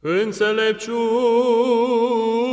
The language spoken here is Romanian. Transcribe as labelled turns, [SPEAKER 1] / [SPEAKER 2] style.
[SPEAKER 1] Înțelepciune.